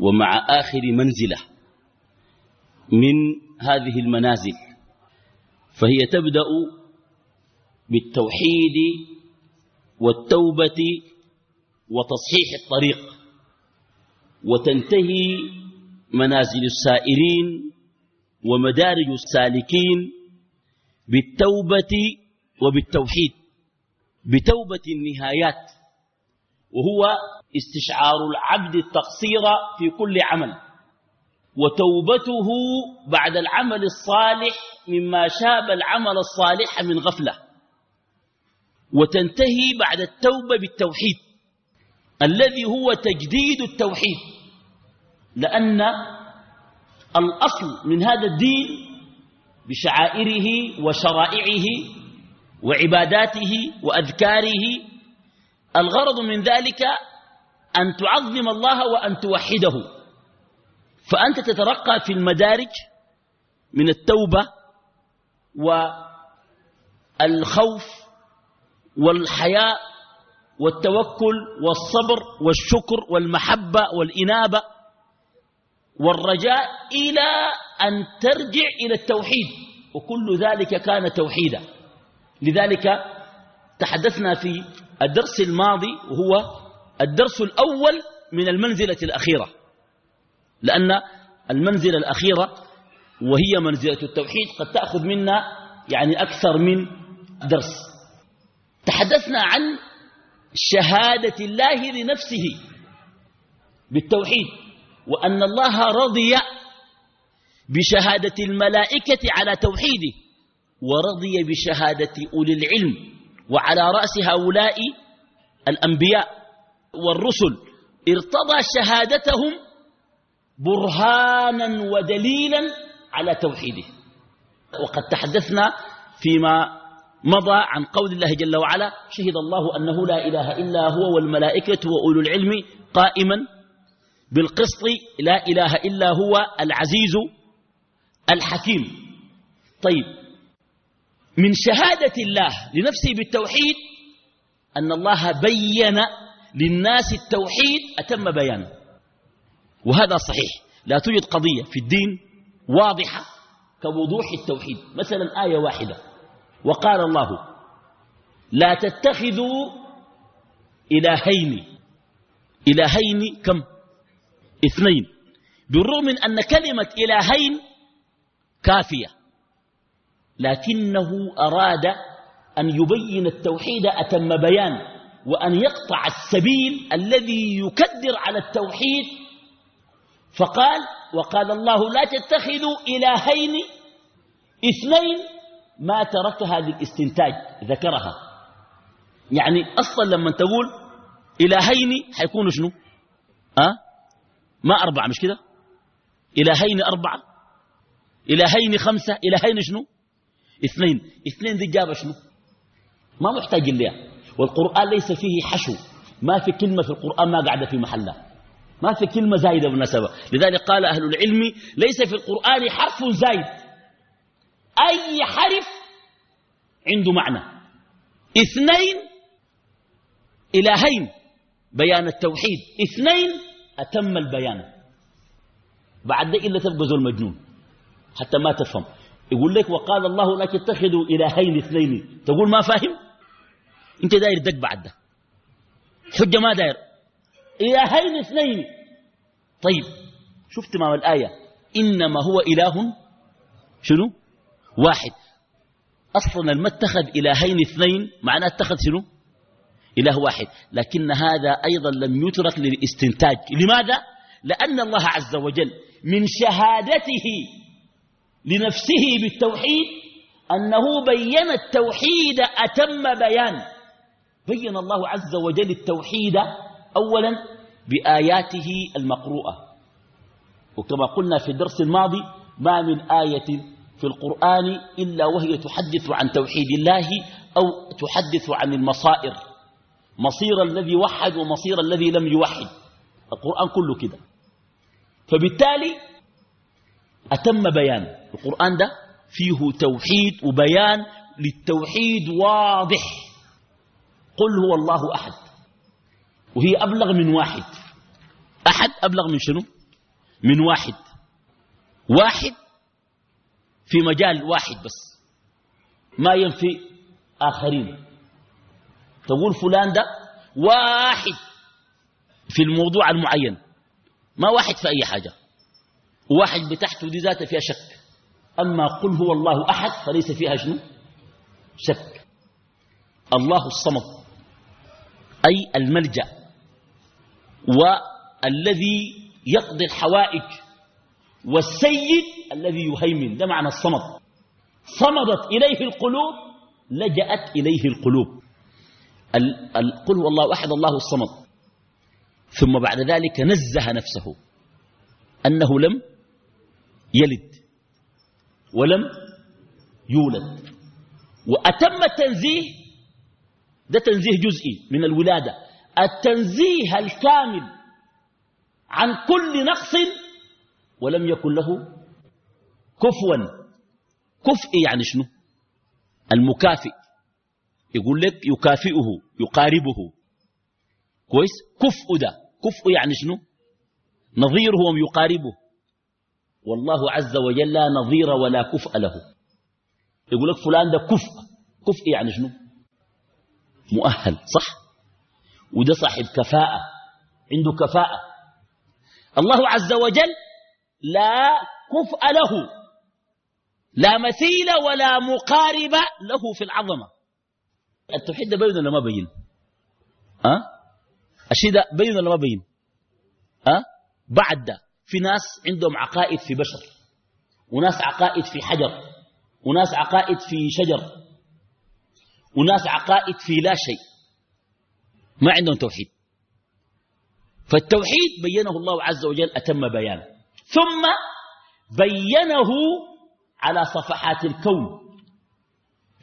ومع آخر منزلة من هذه المنازل فهي تبدأ بالتوحيد والتوبة وتصحيح الطريق وتنتهي منازل السائرين ومدارج السالكين بالتوبة وبالتوحيد بتوبة النهايات وهو استشعار العبد التقصير في كل عمل وتوبته بعد العمل الصالح مما شاب العمل الصالح من غفلة وتنتهي بعد التوبة بالتوحيد الذي هو تجديد التوحيد لأن الأصل من هذا الدين بشعائره وشرائعه وعباداته وأذكاره الغرض من ذلك أن تعظم الله وأن توحده. فأنت تترقى في المدارج من التوبة والخوف والحياء والتوكل والصبر والشكر والمحبة والإنابة والرجاء إلى أن ترجع إلى التوحيد. وكل ذلك كان توحيدا. لذلك تحدثنا في الدرس الماضي وهو الدرس الأول من المنزلة الأخيرة لأن المنزلة الأخيرة وهي منزلة التوحيد قد تأخذ منا يعني أكثر من درس. تحدثنا عن شهادة الله لنفسه بالتوحيد وأن الله رضي بشهادة الملائكة على توحيده ورضي بشهادة أولي العلم وعلى رأس هؤلاء الأنبياء. والرسل ارتضى شهادتهم برهانا ودليلا على توحيده. وقد تحدثنا فيما مضى عن قول الله جل وعلا شهد الله أنه لا إله إلا هو والملائكة وأولو العلم قائما بالقسط لا إله إلا هو العزيز الحكيم طيب من شهادة الله لنفسه بالتوحيد أن الله بين للناس التوحيد أتم بيانه. وهذا صحيح. لا توجد قضية في الدين واضحة كوضوح التوحيد. مثلا آية واحدة. وقال الله لا تتخذوا إلهين. إلهين كم؟ اثنين. بالرغم من أن كلمة إلهين كافية لكنه أراد أن يبين التوحيد أتم بيان وأن يقطع السبيل الذي يكدر على التوحيد. فقال وقال الله لا تتخذوا إلهين اثنين. ما تركها للاستنتاج ذكرها. يعني أصلا لما تقول إلهين حيكونوا شنو؟ أه؟ ما أربعة مش كده؟ إلهين أربعة إلهين خمسة إلهين شنو؟ اثنين. اثنين دي جابة شنو؟ ما محتاج لها والقرآن ليس فيه حشو. ما في كلمة في القرآن ما قاعدة في محلها. ما في كلمة زايدة بالنسبة. لذلك قال أهل العلم ليس في القرآن حرف زايد. أي حرف عنده معنى. اثنين إلهين. بيان التوحيد. اثنين أتم البيان. بعد إلا تبقى ذو المجنون حتى ما تفهم. يقول لك وقال الله لا تتخذوا إلهين اثنين. تقول ما فاهم؟ انت داير دق بعد ده. حجة ما داير. إلهين اثنين. طيب شفت ما الآية؟ إنما هو إله شنو؟ واحد. أصلا ما اتخذ إلهين اثنين معناه اتخذ شنو؟ إله واحد. لكن هذا أيضا لم يترك للاستنتاج. لماذا؟ لأن الله عز وجل من شهادته لنفسه بالتوحيد أنه بين التوحيد أتم بيان. بين الله عز وجل التوحيد أولا بآياته المقروءة. وكما قلنا في الدرس الماضي ما من آية في القرآن إلا وهي تحدث عن توحيد الله أو تحدث عن المصائر. مصير الذي وحد ومصير الذي لم يوحد. القرآن كله كده. فبالتالي أتم بيان. القرآن ده فيه توحيد وبيان للتوحيد واضح. قل هو الله أحد. وهي أبلغ من واحد. أحد أبلغ من شنو؟ من واحد. واحد في مجال واحد بس. ما ينفي آخرين. تقول فلان ده واحد في الموضوع المعين. ما واحد في أي حاجة. واحد بتحته دي ذاته فيها شك. أما قل هو الله أحد فليس فيها شنو؟ شك. الله الصمد. أي الملجأ والذي يقضي الحوائج والسيد الذي يهيمن ده معنى الصمد. صمدت إليه القلوب لجأت إليه القلوب. قل هو الله أحد الله الصمد. ثم بعد ذلك نزه نفسه أنه لم يلد ولم يولد. وأتم التنزيه ده تنزيه جزئي من الولادة. التنزيه الكامل عن كل نقص ولم يكن له كفوا. كفء يعني شنو؟ المكافئ. يقول لك يكافئه يقاربه. كويس؟ كفء ده. كفء يعني شنو؟ نظيره ويقاربه والله عز وجل لا نظير ولا كفء له. يقول لك فلان ده كفء. كفء يعني شنو؟ مؤهل صح؟ وده صاحب كفاءة عنده كفاءة. الله عز وجل لا كفء له لا مثيل ولا مقارب له في العظمة. التوحيد ده بين ولا ما بين؟ أه؟ الشيء ده بين ولا ما بين؟ أه؟ بعد ده في ناس عندهم عقائد في بشر وناس عقائد في حجر وناس عقائد في شجر. وناس عقائد في لا شيء. ما عندهم توحيد. فالتوحيد بينه الله عز وجل أتم بيان ثم بينه على صفحات الكون.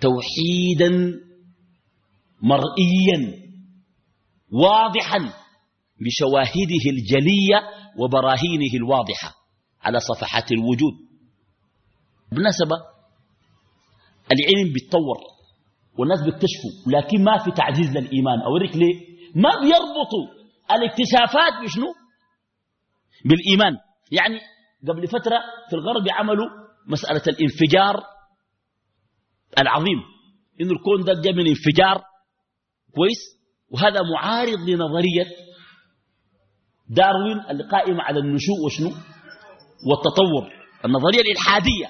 توحيدا مرئيا واضحا بشواهده الجلية وبراهينه الواضحة على صفحات الوجود. بالنسبة العلم بيتطور. والناس بيكتشفوا لكن ما في تعزيز للإيمان. أوريك ليه؟ ما بيربطوا الاكتشافات بشنو؟ بالإيمان. يعني قبل فترة في الغرب عملوا مسألة الانفجار العظيم. إن الكون ده جاء من انفجار. كويس؟ وهذا معارض لنظرية داروين اللي قائمة على النشوء وشنو؟ والتطور. النظرية الإلحادية.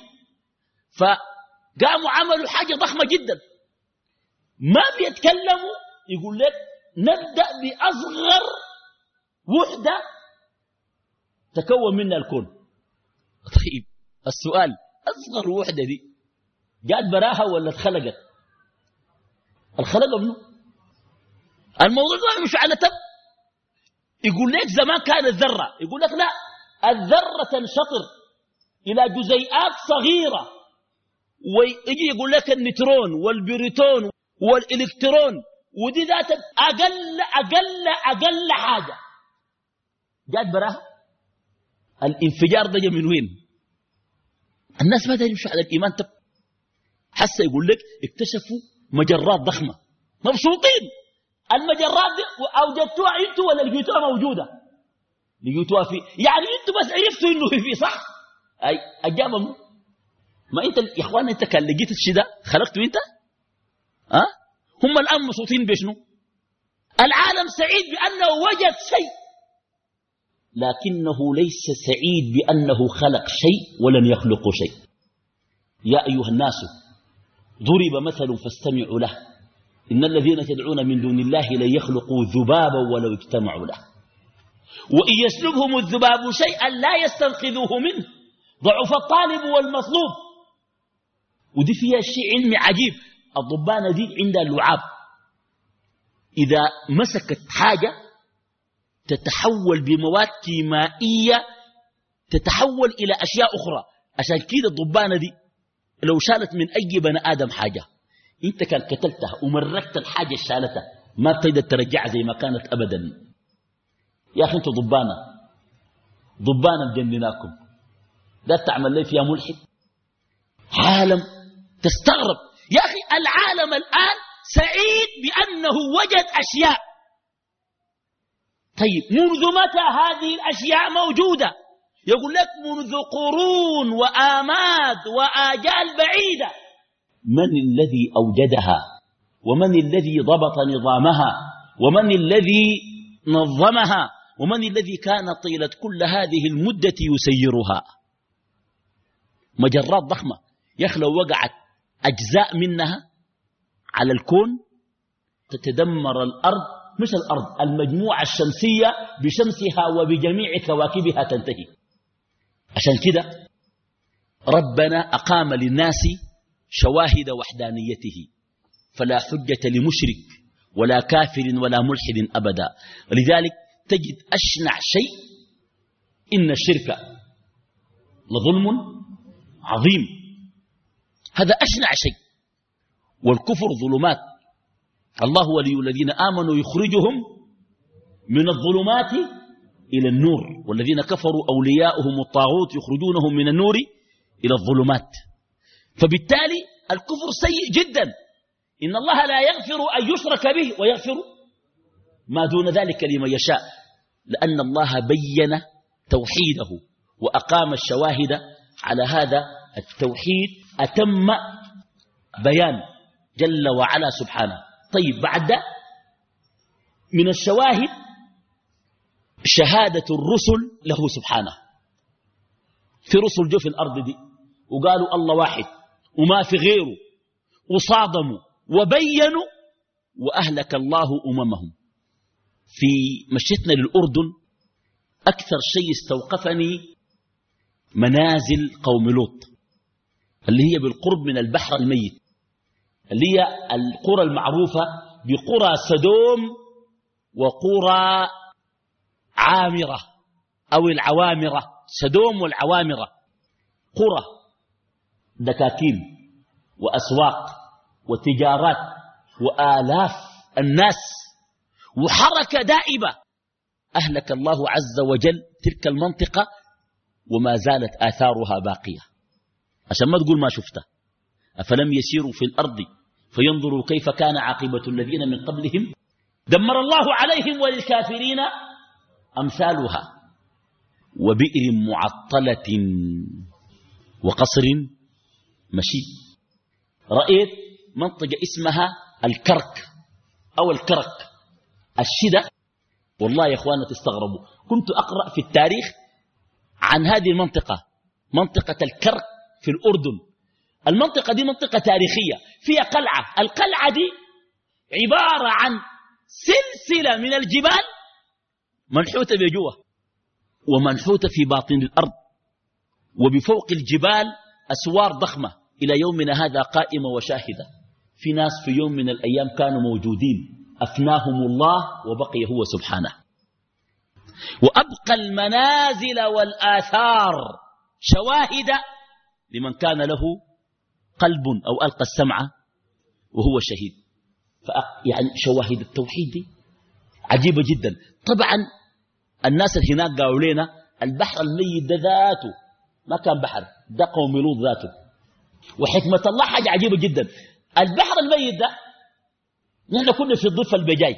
فقاموا عملوا حاجة ضخمة جدا. ما بيتكلموا يقول لك نبدأ بأصغر وحدة تكون منها الكون. طيب السؤال أصغر وحدة دي جات براها ولا اتخلقت؟ الخلق منه الموضوع ده مش على تب. يقول لك زمان كانت ذرة يقول لك لا الذرة تنشطر إلى جزيئات صغيرة. ويجي يقول لك النيوترون والبريتون والإلكترون ودي ذات أقل أقل أقل حاجة. جات براها؟ الانفجار ده من وين؟ الناس ما يمشوا على الإيمان تب حتى يقول لك اكتشفوا مجرات ضخمة. مبسوطين. المجرات دي أوجدتوها أنتوا ولا لقيتوها موجودة؟ لقيتوها في يعني أنتوا بس عرفتوا إنه في صح؟ أي أجابة ما أنت يا إخوان أنت كان لقيت الشيء ده خلقته أنت؟ أه؟ هم الآن مبسوطين بشنو؟ العالم سعيد بأنه وجد شيء لكنه ليس سعيد بأنه خلق شيء ولن يخلق شيء. يا أيها الناس ضرب مثل فاستمعوا له. إن الذين تدعون من دون الله لن يخلقوا ذبابا ولو اجتمعوا له. وإن يسلبهم الذباب شيئا لا يستنقذوه منه. ضعف الطالب والمطلوب. ودي فيها شيء علمي عجيب. الضبانة دي عندها اللعاب. إذا مسكت حاجة تتحول بمواد كيمائية تتحول إلى أشياء أخرى. عشان كده الضبانة دي لو شالت من أي بني آدم حاجة أنت كان قتلتها ومركت الحاجة شالتها ما بتقدر ترجعها زي ما كانت أبدا. يا أخي انت ضبانة. ضبانة مجنناكم لا تعمل لي فيها ملحد. عالم تستغرب. يا أخي العالم الآن سعيد بأنه وجد أشياء. طيب منذ متى هذه الأشياء موجودة؟ يقول لك منذ قرون وآماد وآجال بعيدة. من الذي أوجدها؟ ومن الذي ضبط نظامها؟ ومن الذي نظمها؟ ومن الذي كان طيلة كل هذه المدة يسيرها؟ مجرات ضخمة. يخلو وقعت أجزاء منها على الكون تتدمر الأرض مش الأرض المجموعة الشمسية بشمسها وبجميع كواكبها تنتهي. عشان كده ربنا أقام للناس شواهد وحدانيته. فلا حجة لمشرك ولا كافر ولا ملحد أبدا. لذلك تجد أشنع شيء إن الشرك لظلم عظيم. هذا أشنع شيء. والكفر ظلمات. الله ولي الذين آمنوا يخرجهم من الظلمات إلى النور. والذين كفروا أولياؤهم الطاغوت يخرجونهم من النور إلى الظلمات. فبالتالي الكفر سيء جدا. إن الله لا يغفر أن يشرك به ويغفر ما دون ذلك لمن يشاء. لأن الله بين توحيده وأقام الشواهد على هذا التوحيد أتم بيان جل وعلا سبحانه. طيب بعد ده من الشواهد شهادة الرسل له سبحانه. في رسل جو في الأرض دي وقالوا الله واحد وما في غيره وصادموا وبينوا وأهلك الله أممهم. في مشيتنا للأردن أكثر شيء استوقفني منازل قوم لوط. اللي هي بالقرب من البحر الميت اللي هي القرى المعروفة بقرى سدوم وقرى عامرة أو العوامرة سدوم والعوامرة. قرى دكاكين وأسواق وتجارات وآلاف الناس وحركة دائبة أهلك الله عز وجل تلك المنطقة وما زالت آثارها باقية. عشان ما تقول ما شفته أفلم يسيروا في الأرض فينظروا كيف كان عاقبة الذين من قبلهم؟ دمر الله عليهم وللكافرين أمثالها. وبئر معطلة وقصر مشي. رأيت منطقة اسمها الكرك أو الكرك الشدة. والله يا أخوانا تستغربوا. كنت أقرأ في التاريخ عن هذه المنطقة منطقة الكرك في الأردن. المنطقة دي منطقة تاريخية فيها قلعة. القلعة دي عبارة عن سلسلة من الجبال منحوتة بجوة ومنحوتة في باطن الأرض وبفوق الجبال أسوار ضخمة. إلى يومنا هذا قائمة وشاهدة. في ناس في يوم من الأيام كانوا موجودين. أفناهم الله وبقي هو سبحانه. وأبقى المنازل والآثار شواهد لمن كان له قلب أو ألقى السمع وهو شهيد. يعني شواهد التوحيد دي عجيبة جدا. طبعا الناس اللي هناك قالوا لنا البحر الميت ده ذاته ما كان بحر ده قوم لوط ذاته. وحكمة الله حاجة عجيبة جدا. البحر الميت ده نحن كنا في الضفة البجاي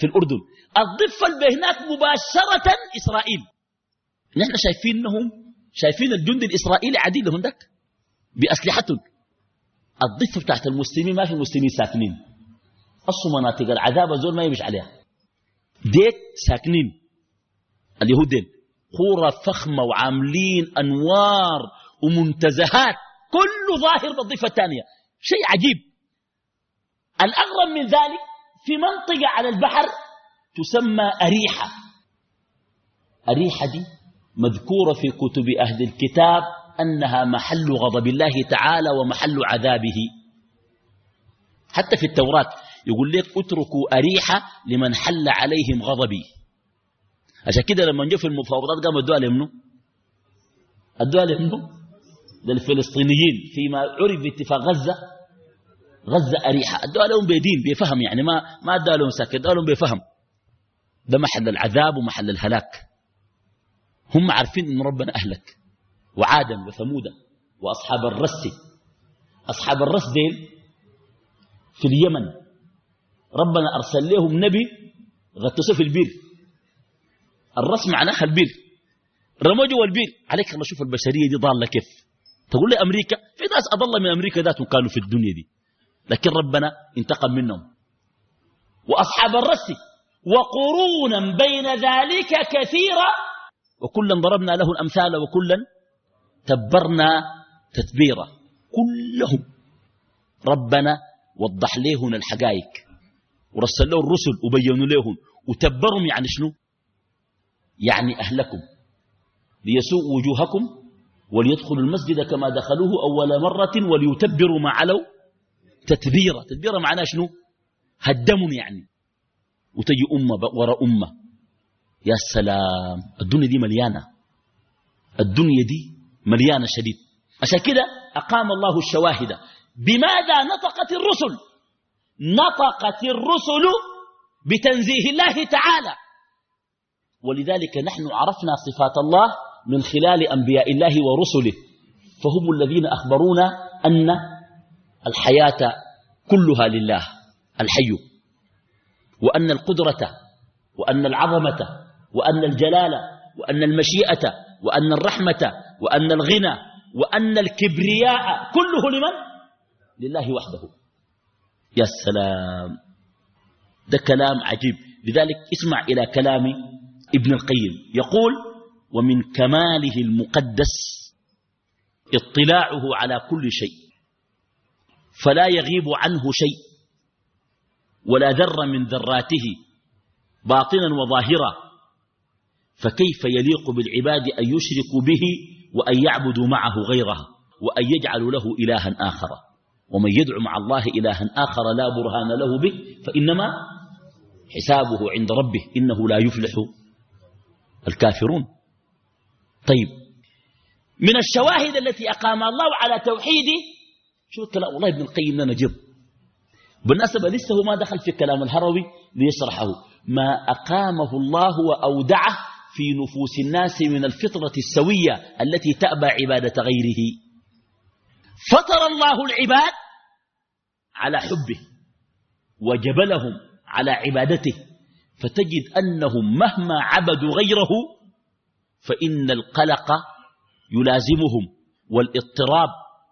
في الأردن. الضفة اللي هناك مباشرة إسرائيل. نحن شايفينهم شايفين الجند الإسرائيلي عديد هندك بأسلحتهم. الضفة بتاعت المسلمين ما في مسلمين ساكنين. أصل مناطق العذاب الزول ما يمش عليها. ديك ساكنين. اليهود قرى فخمة وعاملين أنوار ومنتزهات. كله ظاهر بالضفة الثانية. شيء عجيب. الأغرب من ذلك في منطقة على البحر تسمى أريحة. أريحة دي مذكورة في كتب أهل الكتاب أنها محل غضب الله تعالى ومحل عذابه. حتى في التوراة يقول لك اتركوا أريحة لمن حل عليهم غضبي. عشان كده لما جو في المفاوضات قاموا ادوها لمنو؟ ادوها لمنو؟ للفلسطينيين فيما عرف باتفاق غزة. غزة أريحة. ادوها لهم بدين بفهم يعني ما ما ادوها لهم ساكت ادوها لهم بفهم. ده محل العذاب ومحل الهلاك. هم عارفين إن ربنا أهلك وعادا وثمودا وأصحاب الرس. أصحاب الرس ديل في اليمن. ربنا أرسل لهم نبي غطسه في البير. الرس معناها البير. رموا جوا البير. عليك الله شوف البشرية دي ضالة كيف؟ تقول لي أمريكا في ناس أضل من أمريكا ذاتهم كانوا في الدنيا دي. لكن ربنا انتقم منهم. وأصحاب الرس وقرونا بين ذلك كثيرا وكلا ضربنا له الأمثال وكلا تبرنا تتبيرا كلهم. ربنا وضح لهم الحقائق. ورسل له الرسل وبينوا لهم وتبرهم يعني شنو؟ يعني أهلكم. ليسوء وجوهكم وليدخلوا المسجد كما دخلوه أول مرة وليتبروا ما علوا تتبيرا تتبيرا معناه شنو؟ هدمهم يعني. وتجي أمة وراء أمة. يا سلام الدنيا دي مليانة. الدنيا دي مليانة شديد. عشان كده أقام الله الشواهد. بماذا نطقت الرسل؟ نطقت الرسل بتنزيه الله تعالى. ولذلك نحن عرفنا صفات الله من خلال أنبياء الله ورسله. فهم الذين أخبرونا أن الحياة كلها لله الحي. وأن القدرة وأن العظمة وأن الجلالة وأن المشيئة وأن الرحمة وأن الغنى وأن الكبرياء كله لمن؟ لله وحده. يا سلام. ده كلام عجيب. لذلك اسمع إلى كلام ابن القيم. يقول ومن كماله المقدس اطلاعه على كل شيء فلا يغيب عنه شيء ولا ذر من ذراته باطنا وظاهرا فكيف يليق بالعباد أن يشركوا به وأن يعبدوا معه غيره وأن يجعلوا له إلها آخر؟ ومن يدعو مع الله إلها آخر لا برهان له به فإنما حسابه عند ربه إنه لا يفلح الكافرون. طيب من الشواهد التي أقام الله على توحيده شو الكلام والله ابن القيم لنا جر بالنسبة لسه ما دخل في كلام الهروي ليشرحه. ما أقامه الله وأودعه في نفوس الناس من الفطرة السوية التي تأبى عبادة غيره. فطر الله العباد على حبه وجبلهم على عبادته. فتجد أنهم مهما عبدوا غيره فإن القلق يلازمهم والاضطراب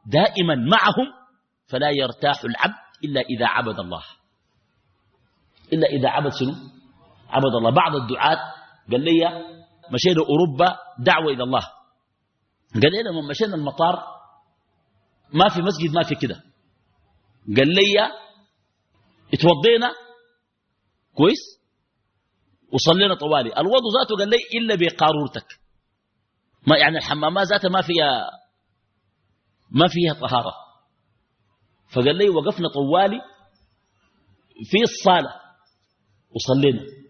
دائما معهم فلا يرتاح العبد إلا إذا عبد الله. إلا إذا عبد شنو؟ عبد الله. بعض الدعاة قال لي مشينا أوروبا دعوة إلى الله. قال لي لما مشينا المطار؟ ما في مسجد ما في كده. قال لي اتوضينا. كويس. وصلينا طوالي. الوضوء ذاته قال لي إلا بقارورتك. ما يعني الحمامات ذاتها ما فيها ما فيها طهارة. فقال لي وقفنا طوالي في الصالة. وصلينا.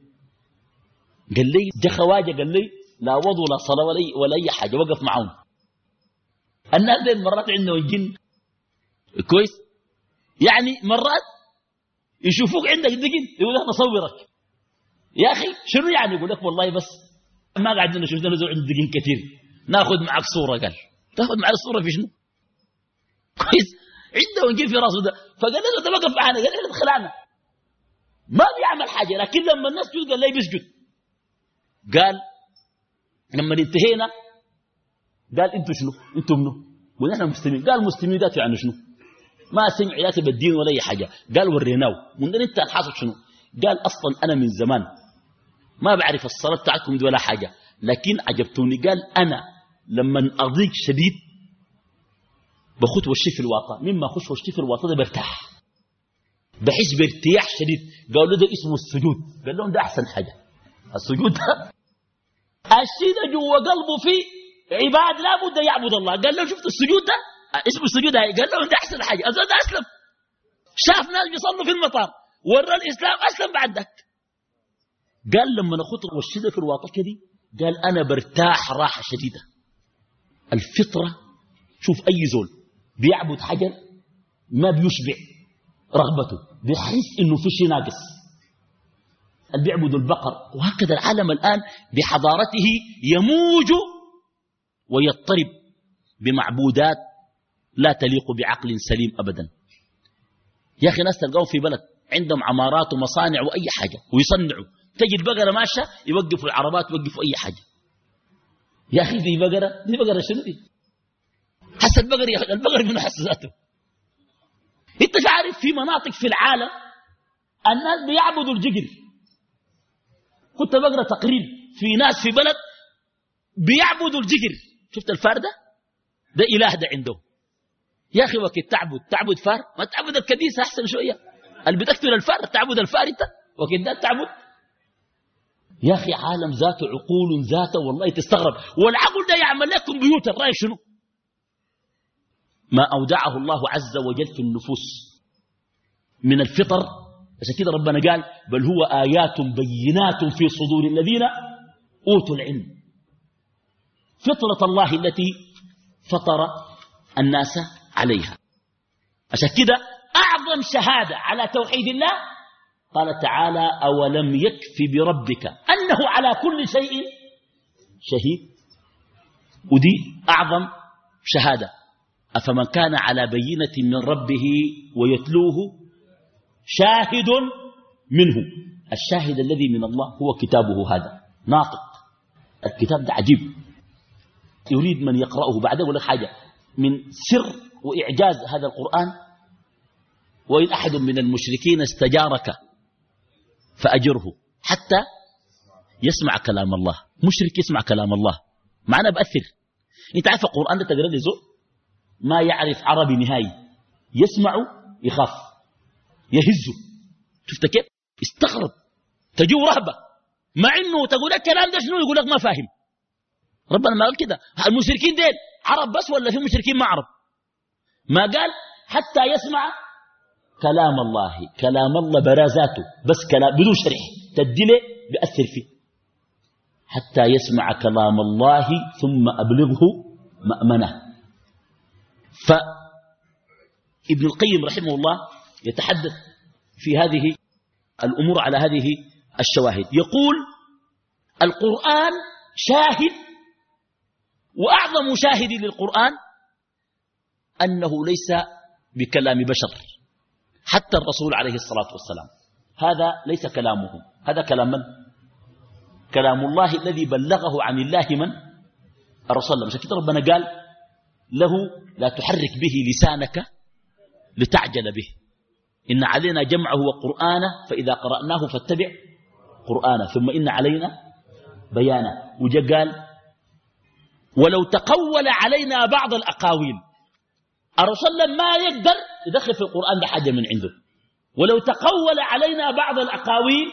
قال لي جا خواجة قال لي لا وضو ولا صلاة ولا, ولا أي حاجة وقف معهم. الناس دي مرات عندهم جن كويس؟ يعني مرات يشوفوك عندك دقن يقول لك نصورك يا أخي شنو يعني؟ يقول لك والله بس ما قاعدين نشوف نزول عند دقن كثير. ناخذ معك صورة قال. تاخذ معي الصورة في شنو؟ كويس؟ عنده ونجيب في راسه ده. فقال له ده وقف معنا. قال له خلعنا ما بيعمل حاجة لكن لما الناس تقول قال لي بيسجد. قال لما انتهينا قال أنتوا شنو؟ أنتوا منو؟ ونحن مسلمين. قال مسلمين ذات يعني شنو؟ ما سمع ياتي بالدين ولا أي حاجة. قال وريناه. من انت الحاصل شنو؟ قال أصلا أنا من زمان ما بعرف الصلاة بتاعتكم دي ولا حاجة. لكن عجبتوني قال أنا لما اضيق شديد بخط وشي في الواطة. مما خش وشي في الواطة ده برتاح. بحس بارتياح شديد. قالوا له ده اسمه السجود. قال لهم ده أحسن حاجة. السجود ده الشيء جوا قلبه فيه عباد لا بد يعبد الله. قال لهم شفت السجود ده؟ اسمه السجود هاي. قال لهم ده أحسن حاجة. أزود ده أسلم. شاف ناس بيصلوا في المطار. ورى الإسلام. أسلم بعد ذاك قال لما نخط والشدة في الواطة دي قال أنا برتاح راحة شديدة. الفطرة شوف أي زول بيعبد حجر ما بيشبع رغبته. بيحس إنه في شيء ناقص. اللي بيعبد البقر. وهكذا العالم الآن بحضارته يموج ويضطرب بمعبودات لا تليق بعقل سليم أبدا. يا أخي ناس تلقاهم في بلد عندهم عمارات ومصانع وأي حاجة ويصنعوا. تجي البقرة ماشية يوقفوا العربات يوقفوا أي حاجة. يا أخي دي بقرة دي بقرة شنو دي؟ حس البقر يا البقر منه حس ذاته. أنت عارف في مناطق في العالم الناس بيعبدوا الجقر. كنت بقرأ تقرير في ناس في بلد بيعبدوا الجقر شفت الفار ده؟ ده إله ده عندهم. يا أخي وقت تعبد تعبد فار؟ ما تعبد الكنيسه أحسن شوية. اللي بتقتل الفار تعبد الفار أنت؟ وقت ده تعبد؟ يا أخي عالم ذاته عقول ذاته والله تستغرب. والعقل ده يعمل لك كمبيوتر رايك شنو؟ ما أودعه الله عز وجل في النفوس من الفطر عشان كده ربنا قال بل هو آيات بينات في صدور الذين أوتوا العلم. فطرة الله التي فطر الناس عليها. عشان كده أعظم شهادة على توحيد الله قال تعالى أولم يكف بربك أنه على كل شيء شهيد. ودي أعظم شهادة. أفمن كان على بينة من ربه ويتلوه شاهد منه. الشاهد الذي من الله هو كتابه هذا. ناطق. الكتاب ده عجيب. يريد من يقرأه بعده ولا حاجة. من سر وإعجاز هذا القرآن وإن أحد من المشركين استجارك فأجره حتى يسمع كلام الله. مشرك يسمع كلام الله. معنى بأثر أنت عارف القرآن ده تقرأ ما يعرف عربي نهائي. يسمع يخاف. يهزه شفت كيف؟ استغرب. تجو رهبة. مع إنه تقول الكلام ده شنو؟ يقول لك ما فاهم. ربنا ما قال كده. المشركين ديل عرب بس ولا في مشركين ما عرب؟ ما قال حتى يسمع كلام الله. كلام الله برازاته بس كلام بدون شرح. تدله بأثر فيه. حتى يسمع كلام الله ثم أبلغه مأمنة. فابن القيم رحمه الله يتحدث في هذه الأمور على هذه الشواهد. يقول القرآن شاهد وأعظم شاهد للقرآن أنه ليس بكلام بشر حتى الرسول عليه الصلاة والسلام. هذا ليس كلامه. هذا كلام من؟ كلام الله الذي بلغه عن الله من؟ الرسول مش كده ربنا قال له لا تحرك به لسانك لتعجل به. إن علينا جمعه وقرآنه فإذا قرأناه فاتبع قرآنه ثم إن علينا بيانه. وجاء قال ولو تقول علينا بعض الأقاويل الرسول ما يقدر يدخل في القرآن ده حاجة من عنده. ولو تقول علينا بعض الأقاويل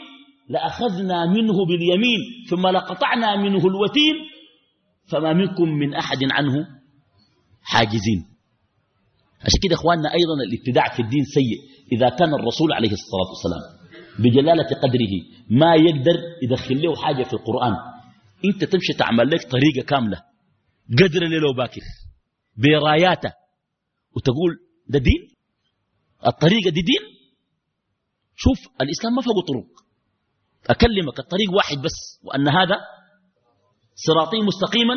لأخذنا منه باليمين ثم لقطعنا منه الوتين فما منكم من أحد عنه حاجزين. عشان كده إخواننا أيضا الابتداع في الدين سيء إذا كان الرسول عليه الصلاة والسلام بجلالة قدره ما يقدر يدخل له حاجة في القرآن. أنت تمشي تعمل لك طريقة كاملة. قدر ليلة باكر براياته. وتقول ده دين؟ الطريقة دي دين؟ شوف الإسلام ما فوق طرق. أكلمك الطريق واحد بس وأن هذا صراطي مستقيما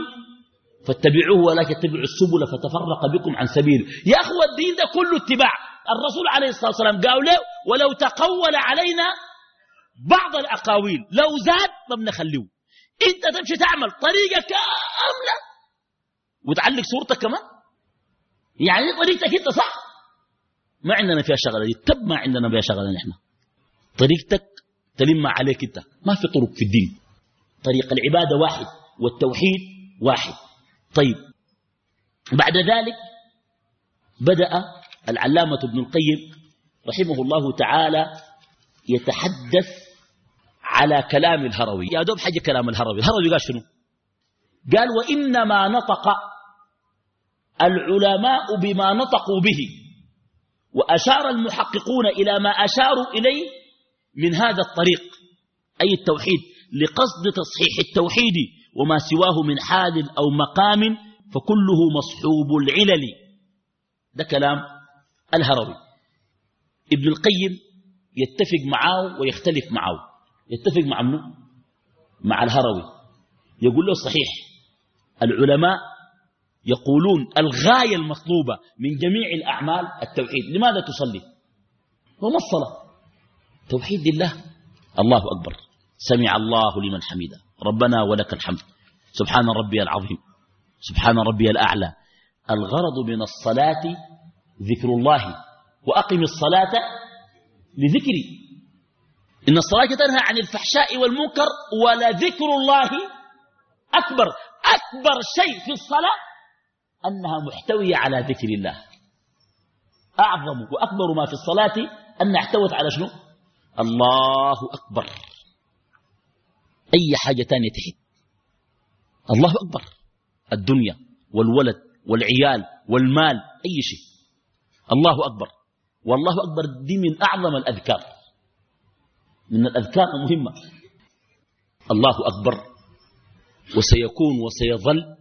فاتبعوه ولا تتبعوا السبل فتفرق بكم عن سبيل. يا أخوة الدين ده كله اتباع. الرسول عليه الصلاة والسلام قال له ولو تقول علينا بعض الأقاويل لو زاد ما بنخليه أنت تمشي تعمل طريقة كاملة. وتعلق صورتك كمان. يعني طريقتك أنت صح. ما عندنا فيها شغلة دي. تب ما عندنا فيها شغلة نحن. طريقتك تلم عليك أنت. ما في طرق في الدين. طريق العبادة واحد والتوحيد واحد. طيب. بعد ذلك بدأ العلامة ابن القيم رحمه الله تعالى يتحدث على كلام الهروي. يا دوب حاجة كلام الهروي. الهروي قال شنو؟ قال وإنما نطق العلماء بما نطقوا به وأشار المحققون إلى ما أشاروا إليه من هذا الطريق أي التوحيد لقصد تصحيح التوحيد وما سواه من حال أو مقام فكله مصحوب العلل. ده كلام الهروي. ابن القيم يتفق معه ويختلف معه. يتفق مع منه مع الهروي. يقول له صحيح العلماء يقولون الغاية المطلوبة من جميع الأعمال التوحيد. لماذا تصلي؟ وما الصلاة توحيد لله. الله أكبر. سمع الله لمن حمده. ربنا ولك الحمد. سبحان ربي العظيم. سبحان ربي الأعلى. الغرض من الصلاة ذكر الله. وأقم الصلاة لذكري. إن الصلاة تنهى عن الفحشاء والمنكر ولذكر الله أكبر. أكبر شيء في الصلاة أنها محتوية على ذكر الله. أعظم وأكبر ما في الصلاة أنها احتوت على شنو؟ الله أكبر. أي حاجة تانية تحت الله أكبر. الدنيا والولد والعيال والمال أي شيء. الله أكبر. والله أكبر دي من أعظم الأذكار. من الأذكار المهمة الله أكبر. وسيكون وسيظل.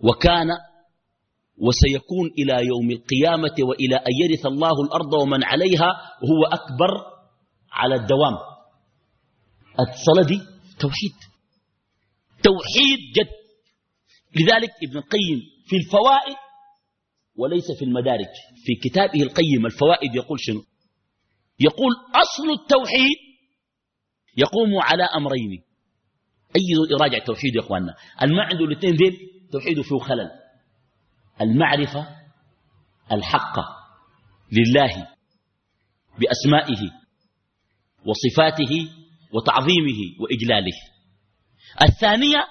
وكان وسيكون إلى يوم القيامة وإلى أن يرث الله الأرض ومن عليها وهو أكبر على الدوام. الصلاة دي توحيد. توحيد جد. لذلك ابن القيم في الفوائد وليس في المدارج. في كتابه القيم الفوائد يقول شنو؟ يقول أصل التوحيد يقوم على أمرين. أي يراجع التوحيد يا أخواننا؟ المعنى الاثنين ذين توحيده فيه خلل. المعرفة الحقة لله بأسمائه وصفاته وتعظيمه وإجلاله. الثانية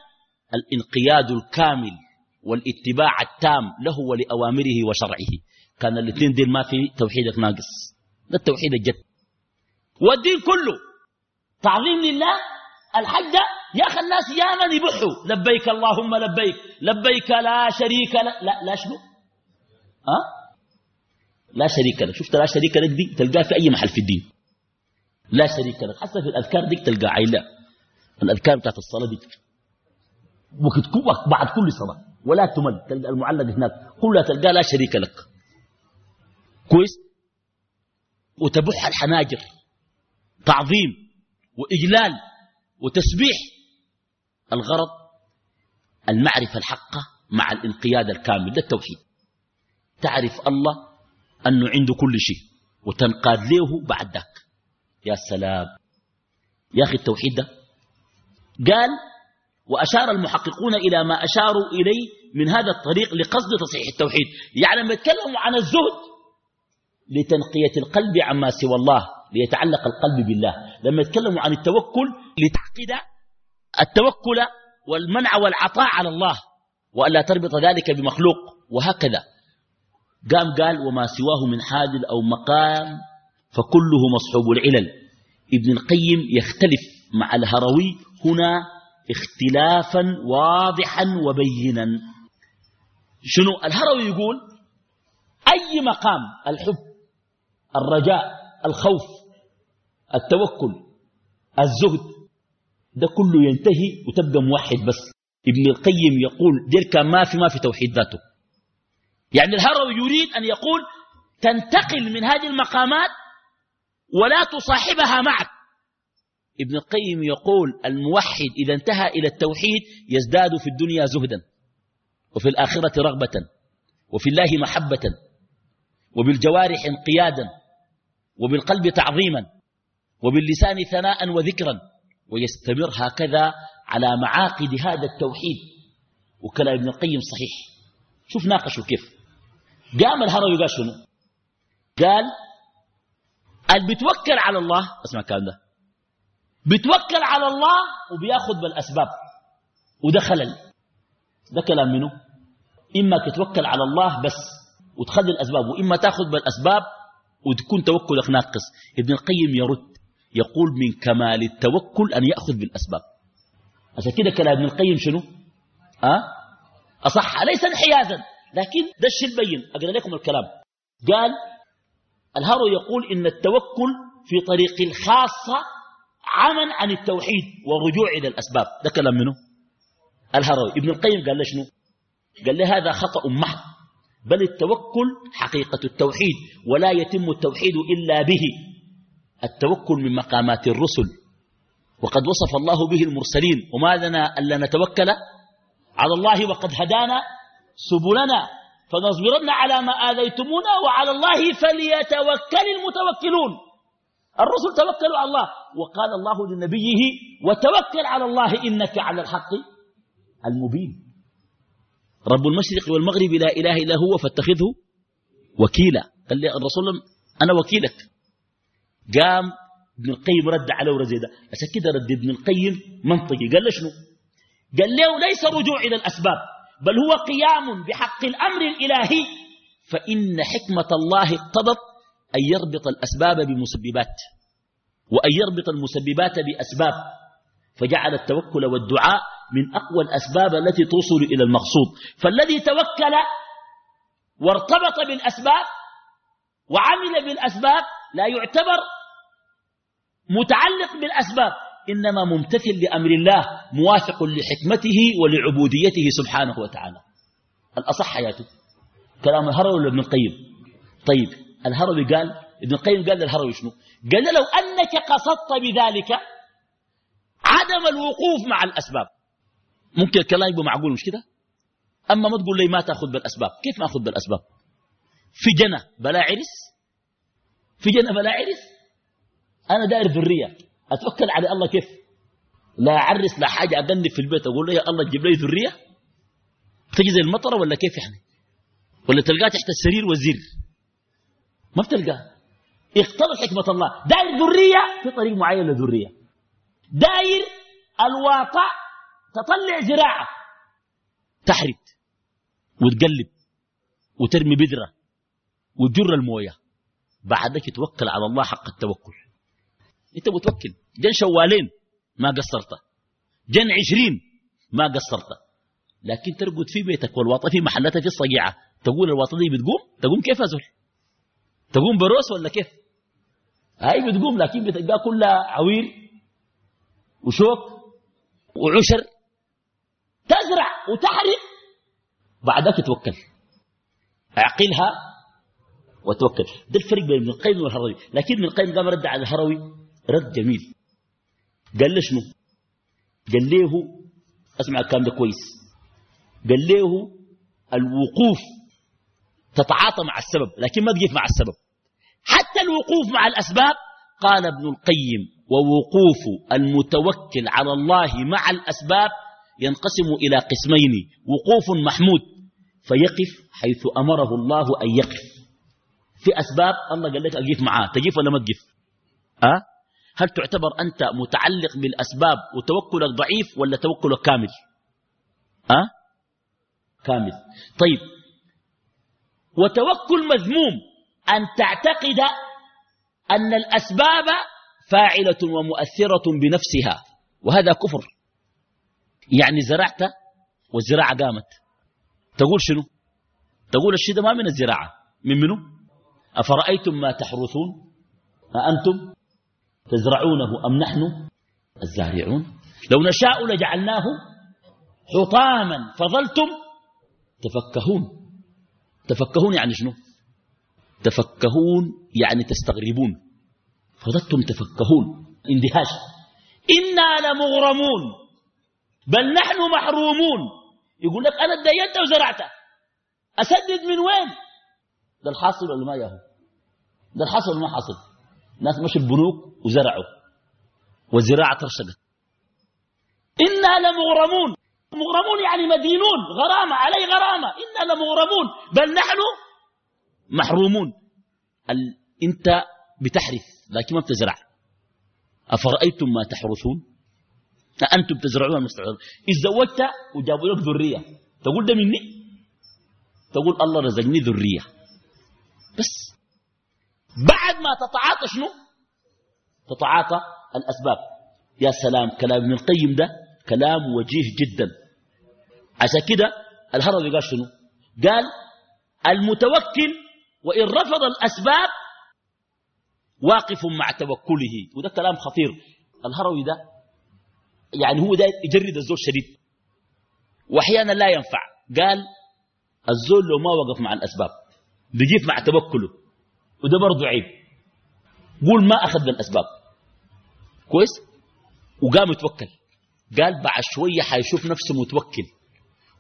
الانقياد الكامل والاتباع التام له ولأوامره وشرعه. كان الاثنين دين ما في توحيدك ناقص. ده التوحيد الجد. والدين كله تعظيم لله الحجة يا أخي الناس يا من يبحوا؟ لبيك اللهم لبيك. لبيك لا شريك لا لا, لا شنو؟ ها؟ لا شريك لك شفت لا شريك لك دي؟ تلقاها في أي محل في الدين. لا شريك لك. حتى في الأذكار دي تلقى عيلة. الأذكار بتاعت الصلاة دي وقت بعد كل صلاة. ولا تمل. تلقى المعلق هناك. كلها تلقى لا شريك لك. كويس؟ وتبح الحناجر. تعظيم وإجلال وتسبيح. الغرض المعرفة الحقة مع الانقياد الكامل. ده التوحيد. تعرف الله أنه عنده كل شيء. وتنقاد له بعد ذاك. يا سلام. يا أخي التوحيد ده قال وأشار المحققون إلى ما أشاروا إليه من هذا الطريق لقصد تصحيح التوحيد. يعني لما يتكلموا عن الزهد لتنقية القلب عما سوى الله ليتعلق القلب بالله. لما يتكلموا عن التوكل لتعقد التوكل والمنع والعطاء على الله وألا تربط ذلك بمخلوق. وهكذا. قام قال وما سواه من حال أو مقام فكله مصحوب العلل. ابن القيم يختلف مع الهروي هنا اختلافا واضحا وبينا. شنو؟ الهروي يقول أي مقام؟ الحب الرجاء الخوف التوكل الزهد. ده كله ينتهي وتبقى موحد بس. ابن القيم يقول دير كان ما في ما في توحيد ذاته. يعني الهروي يريد أن يقول تنتقل من هذه المقامات ولا تصاحبها معك. ابن القيم يقول الموحد إذا انتهى إلى التوحيد يزداد في الدنيا زهدا وفي الآخرة رغبة وفي الله محبة وبالجوارح انقيادا وبالقلب تعظيما وباللسان ثناء وذكرا ويستمر هكذا على معاقد هذا التوحيد. وكلام ابن القيم صحيح. شوف ناقشوا كيف. قام الهروي قال شنو؟ قال اللي بيتوكل على الله. اسمع الكلام ده. بيتوكل على الله وبياخذ بالأسباب. وده خلل ده كلام منه. إما تتوكل على الله بس وتخلي الأسباب وإما تاخذ بالأسباب وتكون توكلك ناقص. ابن القيم يرد يقول من كمال التوكل أن يأخذ بالأسباب. عشان كده كلام ابن القيم شنو؟ أه؟ أصح ليس انحيازا لكن ده الشيء البين. أقرأ لكم الكلام. قال الهرو يقول إن التوكل في طريق الخاصة عمن عن التوحيد والرجوع إلى الأسباب. ده كلام منه؟ الهروي ابن القيم قال له شنو؟ قال له هذا خطأ محض. بل التوكل حقيقة التوحيد ولا يتم التوحيد إلا به. التوكل من مقامات الرسل. وقد وصف الله به المرسلين. وما لنا ألا نتوكل على الله وقد هدانا سبلنا فنصبرن على ما آذيتمونا وعلى الله فليتوكل المتوكلون. الرسل توكلوا على الله وقال الله لنبيه وتوكل على الله إنك على الحق المبين. رب المشرق والمغرب لا إله إلا هو فاتخذه وكيلا. قال لي الرسول أنا وكيلك. قام ابن القيم رد على ورزيدة عشان كده رد ابن القيم منطقي. قال له شنو؟ قال له ليس رجوع إلى الأسباب. بل هو قيام بحق الأمر الإلهي فإن حكمة الله اقتضت أن يربط الأسباب بمسببات وأن يربط المسببات بأسباب فجعل التوكل والدعاء من أقوى الأسباب التي توصل إلى المقصود. فالذي توكل وارتبط بالأسباب وعمل بالأسباب لا يعتبر متعلق بالأسباب. إنما ممتثل لأمر الله موافق لحكمته ولعبوديته سبحانه وتعالى. الأصح حياته. كلام الهروي ولا ابن القيم؟ طيب الهروي قال ابن القيم قال للهروي شنو؟ قال لو أنك قصدت بذلك عدم الوقوف مع الأسباب. ممكن الكلام يبقى معقول مش كده؟ أما ما تقول لي ما تأخذ بالأسباب. كيف ما أخذ بالأسباب؟ في جنة بلا عرس في جنة بلا عرس أنا داير ذرية أتوكل على الله كيف؟ لا أعرس لا حاجة أدنب في البيت أقول له يا الله تجيب لي ذرية. تجي زي المطرة ولا كيف يعني؟ ولا تلقاه تحت السرير والزر ما بتلقاه. اقتضت حكمة الله. داير ذرية في طريق معين لذرية. داير الواطع تطلع زراعة. تحرد وتقلب وترمي بذرة وتجر الموية. بعدك توكل على الله حق التوكل. انت متوكل. جن شوالين ما قصرت جن عشرين ما قصرت لكن ترقد في بيتك والواطة في محلتها في الصقيعة. تقول الواطة دي بتقوم؟ تقوم كيف أزول تقوم بروس ولا كيف؟ هاي بتقوم لكن بتلقاها كلها عوير وشوك وعشر. تزرع وتحرق. بعدك توكل. اعقلها وتوكل. ده الفرق بين ابن القيم والهروي. لكن ابن القيم قام رد على الهروي. رد جميل. قال له شنو؟ قال له أسمع الكلام ده كويس. قال له الوقوف تتعاطى مع السبب لكن ما تقف مع السبب. حتى الوقوف مع الأسباب قال ابن القيم ووقوف المتوكل على الله مع الأسباب ينقسم إلى قسمين وقوف محمود فيقف حيث أمره الله أن يقف. في أسباب الله قال لك أقف معاه تقف ولا ما تقف؟ أه؟ هل تعتبر أنت متعلق بالأسباب وتوكلك ضعيف ولا توكلك كامل؟ أه؟ كامل. طيب. وتوكل مذموم أن تعتقد أن الأسباب فاعلة ومؤثرة بنفسها. وهذا كفر. يعني زرعت والزراعة قامت. تقول شنو؟ تقول الشيء ما من الزراعة. من منه أفرأيتم ما تحرثون؟ أأنتم تزرعونه أم نحن الزارعون؟ لو نشاء لجعلناه حطاما فظلتم تفكهون. تفكهون يعني شنو؟ تفكهون يعني تستغربون. فظلتم تفكهون. اندهاش. إنا لمغرمون. بل نحن محرومون. يقول لك أنا اتدينت وزرعت أسدد من وين؟ ده الحاصل ولا ما ياهو؟ ده الحاصل ولا ما حاصل؟ ناس مشوا البنوك وزرعوا والزراعة ترشدت إنا لمغرمون. مغرمون يعني مدينون غرامة علي غرامة. إنا لمغرمون. بل نحن محرومون. ال... أنت بتحرث لكن ما بتزرع. أفرأيتم ما تحرثون؟ أنتم تزرعون المستعدون إذ زوجت وجابوا لك ذرية. تقول ده مني؟ تقول الله رزقني ذرية. بس بعد ما تتعاطى شنو؟ تتعاطى الأسباب. يا سلام كلام ابن القيم ده كلام وجيه جدا. عشان كده الهروي قال شنو؟ قال المتوكل وإن رفض الأسباب واقف مع توكله. وده كلام خطير. الهروي ده يعني هو ده يجرد الزول شديد. واحيانا لا ينفع. قال الزول لو ما وقف مع الأسباب بيجيب مع توكله. وده برضه عيب. قول ما أخذ بالاسباب كويس؟ وقام يتوكل قال بعد شوية حيشوف نفسه متوكل.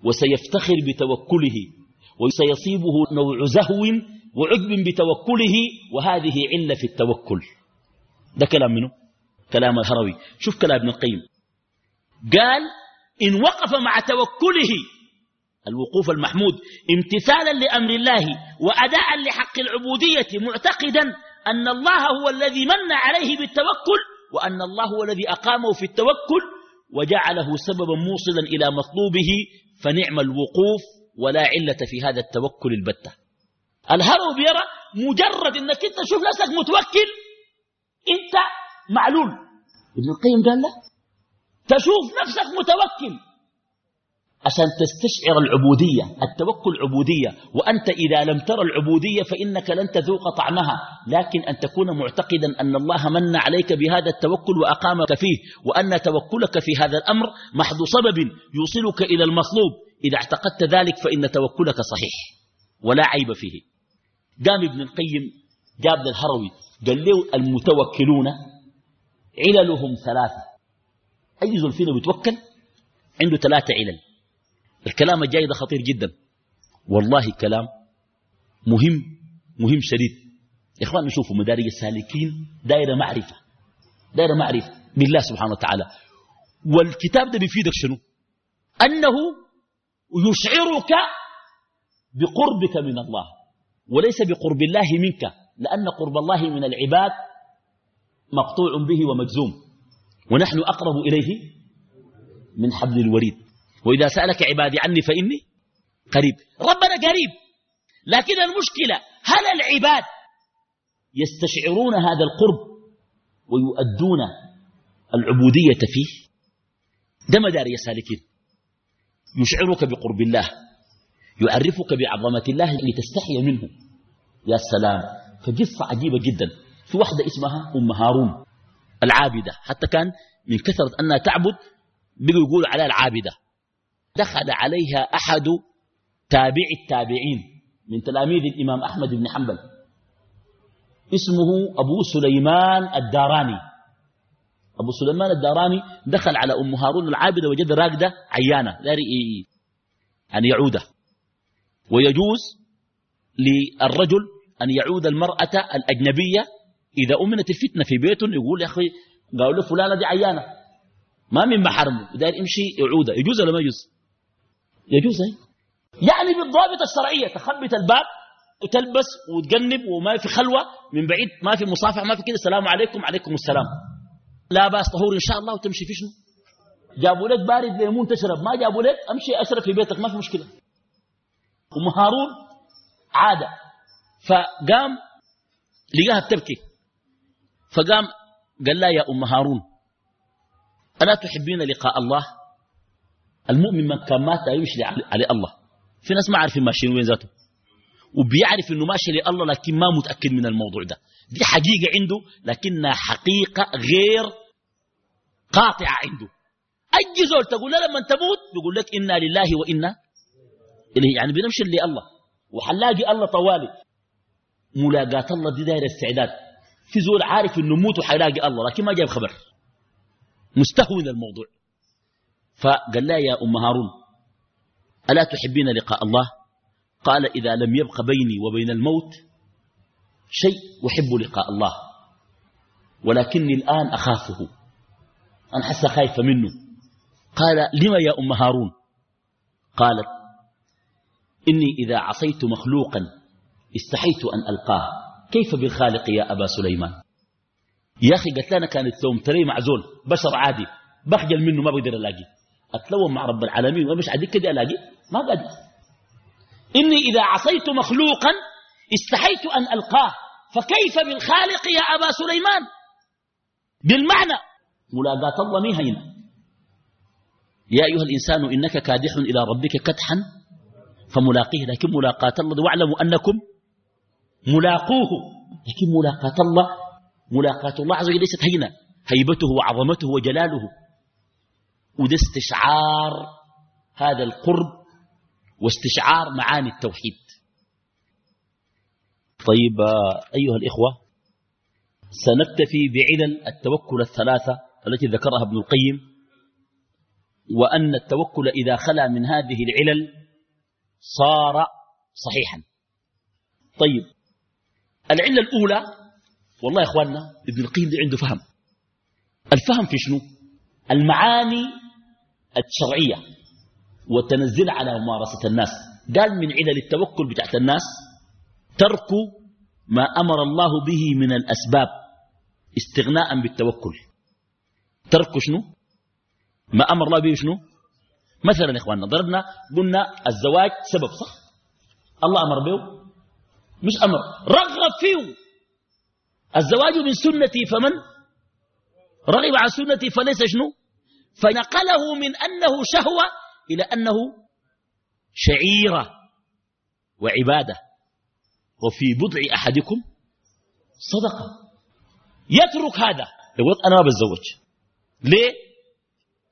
وسيفتخر بتوكله. وسيصيبه نوع زهو وعجب بتوكله. وهذه علة في التوكل. ده كلام منه؟ كلام الهروي. شوف كلام ابن القيم. قال إن وقف مع توكله الوقوف المحمود امتثالا لأمر الله وأداء لحق العبودية معتقدا أن الله هو الذي من عليه بالتوكل وأن الله هو الذي أقامه في التوكل وجعله سببا موصلا إلى مطلوبه فنعم الوقوف ولا علة في هذا التوكل البتة. الهرو بيرى مجرد إنك أنت تشوف نفسك متوكل أنت معلول. ابن القيم قال له تشوف نفسك متوكل. عشان تستشعر العبودية التوكل عبودية وأنت إذا لم ترى العبودية فإنك لن تذوق طعمها لكن أن تكون معتقدا أن الله من عليك بهذا التوكل وأقامك فيه وأن توكلك في هذا الأمر محض سبب يوصلك إلى المطلوب. إذا اعتقدت ذلك فإن توكلك صحيح ولا عيب فيه. قام ابن القيم جاب للهروي قال له المتوكلون عللهم ثلاثة. أي زول فينا بيتوكل؟ عنده ثلاثة علل. الكلام الجاي ده خطير جدا. والله كلام مهم مهم شديد. يا إخوان نشوفوا مدارج السالكين دائره معرفة دائره معرفة بالله سبحانه وتعالى. والكتاب ده بيفيدك شنو؟ أنه يشعرك بقربك من الله وليس بقرب الله منك لأن قرب الله من العباد مقطوع به ومجزوم. ونحن أقرب إليه من حبل الوريد. وإذا سألك عبادي عني فإني قريب. ربنا قريب. لكن المشكلة هل العباد يستشعرون هذا القرب ويؤدون العبودية فيه؟ ده مداري سالكين. يشعرك بقرب الله يعرفك بعظمة الله لتستحي منه. يا سلام. فقصة عجيبة جدا. في واحدة اسمها أم هارون العابدة. حتى كان من كثرة أنها تعبد بيقول يقول عليها العابدة. دخل عليها أحد تابع التابعين من تلاميذ الإمام أحمد بن حنبل. اسمه أبو سليمان الداراني. أبو سليمان الداراني دخل على أم هارون العابدة وجد راقدة عيانة لا أن يعوده. ويجوز للرجل أن يعود المرأة الأجنبية إذا أمنت الفتنة في بيت يقول يا أخي قالوا له فلانة دي عيانة. ما من محرمه داير يمشي يعودها يجوز ولا ما يجوز؟ يجوز هي يعني بالضوابط الشرعية تخبط الباب وتلبس وتجنب وما في خلوة من بعيد ما في مصافحة ما في كده السلام عليكم عليكم السلام. لا بأس طهور إن شاء الله وتمشي في شنو؟ جابوا لك بارد ليمون تشرب ما جابوا لك أمشي أشرب في بيتك ما في مشكلة. أم هارون عادة فقام لقاها بتبكي. فقام قال لا يا أم هارون ألا تحبين لقاء الله؟ المؤمن من كان مات يمشي على الله. في ناس ما عارفين ماشيين وين ذاته. وبيعرف إنه ماشي لله لكن ما متأكد من الموضوع ده. دي حقيقة عنده لكنها حقيقة غير قاطعة عنده. أي زول تقول له لما تموت بيقول لك إنا لله وإنا إليه. يعني بنمشي لله. وحنلاقي الله طوالي. ملاقات الله دي داير استعداد. في زول عارف إنه موت وحيلاقي الله لكن ما جايب خبر. مستهون الموضوع. فقال لا يا أم هارون ألا تحبين لقاء الله؟ قال إذا لم يبق بيني وبين الموت شيء أحب لقاء الله ولكني الآن أخافه أنا حس خايفة منه. قال لما يا أم هارون؟ قالت إني إذا عصيت مخلوقا استحيت أن ألقاه. كيف بالخالق يا أبا سليمان؟ يا أخي قلت لنا كانت ثوم تري معزول بشر عادي بخجل منه ما بقدر ألاقيه. أتلوم مع رب العالمين ومش عديك كده ألاقي؟ ما قادر إني إذا عصيت مخلوقا استحيت أن ألقاه. فكيف بالخالق يا أبا سليمان؟ بالمعنى. ملاقاة الله مين هينا؟ يا أيها الإنسان إنك كادح إلى ربك كدحا فملاقيه لكن ملاقاة الله واعلموا أنكم ملاقوه. لكن ملاقاة الله ملاقاة الله عز وجل ليست هينة. هيبته وعظمته وجلاله. وده استشعار هذا القرب واستشعار معاني التوحيد. طيب أيها الإخوة سنكتفي بعلل التوكل الثلاثة التي ذكرها ابن القيم وأن التوكل إذا خلا من هذه العلل صار صحيحا. طيب العلة الأولى والله يا إخواننا ابن القيم عنده فهم. الفهم في شنو؟ المعاني الشرعية وتنزل على ممارسة الناس. قال من علل التوكل بتاعت الناس ترك ما أمر الله به من الأسباب استغناء بالتوكل. ترك شنو؟ ما أمر الله به شنو؟ مثلا يا إخواننا ضربنا قلنا الزواج سبب صح؟ الله أمر به؟ مش أمر. رغب فيه. الزواج من سنتي فمن؟ رغب عن سنتي فليس شنو؟ فنقله من أنه شهوة إلى أنه شعيرة وعبادة. وفي بضع أحدكم صدقة. يترك هذا. يقول أنا ما بتزوج. ليه؟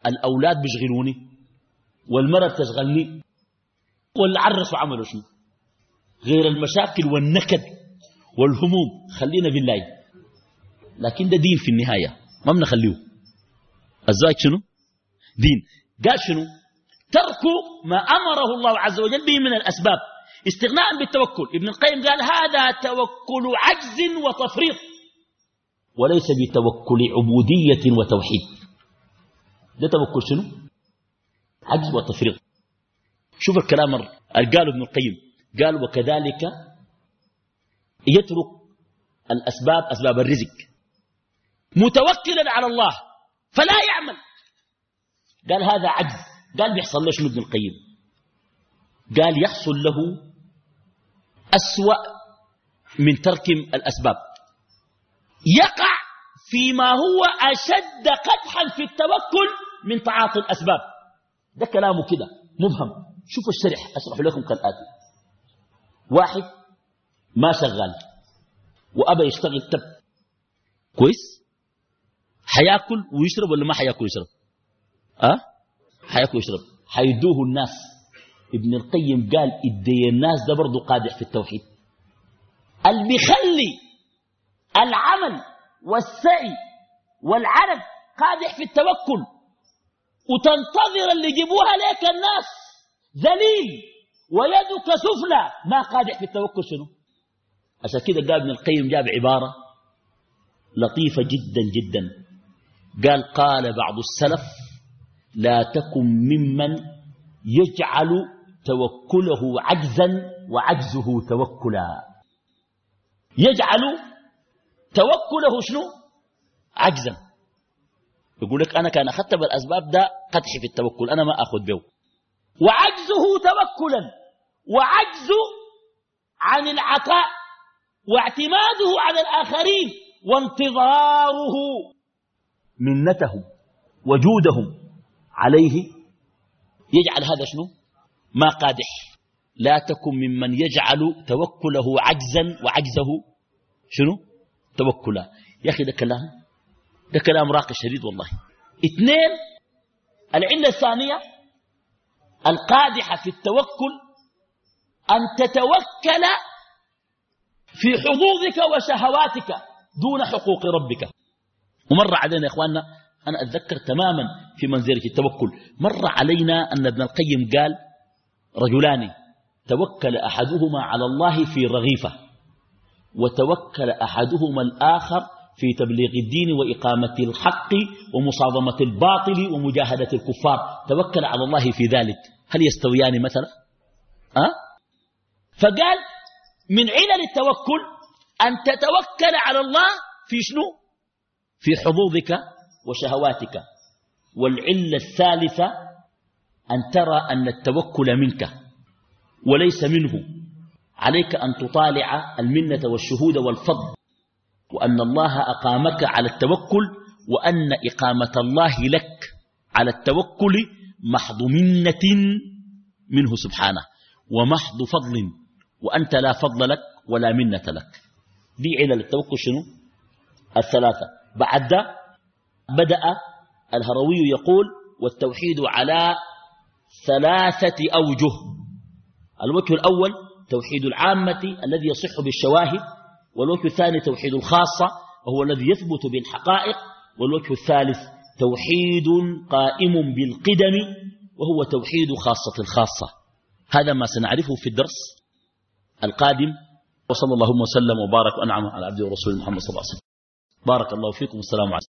الأولاد بيشغلوني والمرأة تشغلني والعرس عملوا شنو؟ غير المشاكل والنكد والهموم. خلينا بالله. لكن ده دين في النهاية. ما بنخليه. الزواج شنو؟ دين. قال شنو؟ ترك ما أمره الله عز وجل به من الأسباب. استغناء بالتوكل. ابن القيم قال هذا توكل عجز وتفريط. وليس بتوكل عبودية وتوحيد. ده توكل شنو؟ عجز وتفريط. شوف الكلام اللي قاله ابن القيم. قال وكذلك يترك الأسباب أسباب الرزق. متوكلا على الله. فلا يعمل. قال هذا عجز. قال بيحصل له شنو ابن القيم؟ قال يحصل له أسوأ من ترك الأسباب. يقع فيما هو أشد قدحا في التوكل من تعاطي الأسباب. ده كلامه كده مبهم. شوفوا الشرح أشرح لكم كالآتي. واحد ما شغال. وأبى يشتغل تب. كويس؟ حياكل ويشرب ولا ما حياكل ويشرب؟ أه؟ حياكل ويشرب حيدوه الناس. ابن القيم قال إدي الناس ده برضه قادح في التوحيد. اللي بيخلي العمل والسعي والعرق قادح في التوكل. وتنتظر اللي يجيبوها لك الناس. ذليل. ويدك سفلى. ما قادح في التوكل شنو؟ عشان كده قال ابن القيم جاب عبارة لطيفة جدا جدا. قال قال بعض السلف لا تكن ممن يجعل توكله عجزا وعجزه توكلا. يجعل توكله شنو؟ عجزا. يقول لك أنا كان أخذت بالأسباب ده قدح في التوكل أنا ما أخذ به. وعجزه توكلا وعجز عن العطاء واعتماده على الآخرين وانتظاره منتهم وجودهم. عليه يجعل هذا شنو؟ ما قادح. لا تكن ممن يجعل توكله عجزا وعجزه شنو؟ توكلا. يا أخي ده كلام ده كلام راقي شديد والله. اثنين العلة الثانية القادحة في التوكل أن تتوكل في حظوظك وشهواتك دون حقوق ربك. ومر علينا يا إخواننا أنا أتذكر تماما في منزلة التوكل. مر علينا أن ابن القيم قال رجلان توكل أحدهما على الله في رغيفة وتوكل أحدهما الآخر في تبليغ الدين وإقامة الحق ومصادمة الباطل ومجاهدة الكفار. توكل على الله في ذلك. هل يستويان مثلا؟ أه؟ فقال من علل التوكل أن تتوكل على الله في شنو؟ في حظوظك وشهواتك. والعلة الثالثة أن ترى أن التوكل منك وليس منه. عليك أن تطالع المنة والشهود والفضل وأن الله أقامك على التوكل وأن إقامة الله لك على التوكل محض منة منه سبحانه ومحض فضل وأنت لا فضل لك ولا منة لك. دي علل التوكل شنو؟ الثلاثة. بعد بدأ الهروي يقول والتوحيد على ثلاثة أوجه. الوجه الأول توحيد العامة الذي يصح بالشواهد والوجه الثاني توحيد الخاصة وهو الذي يثبت بالحقائق والوجه الثالث توحيد قائم بالقدم وهو توحيد خاصة الخاصة. هذا ما سنعرفه في الدرس القادم. وصلى اللهم وسلم وبارك وأنعم على عبده ورسوله محمد صلى الله عليه وسلم. بارك الله فيكم. والسلام عليكم.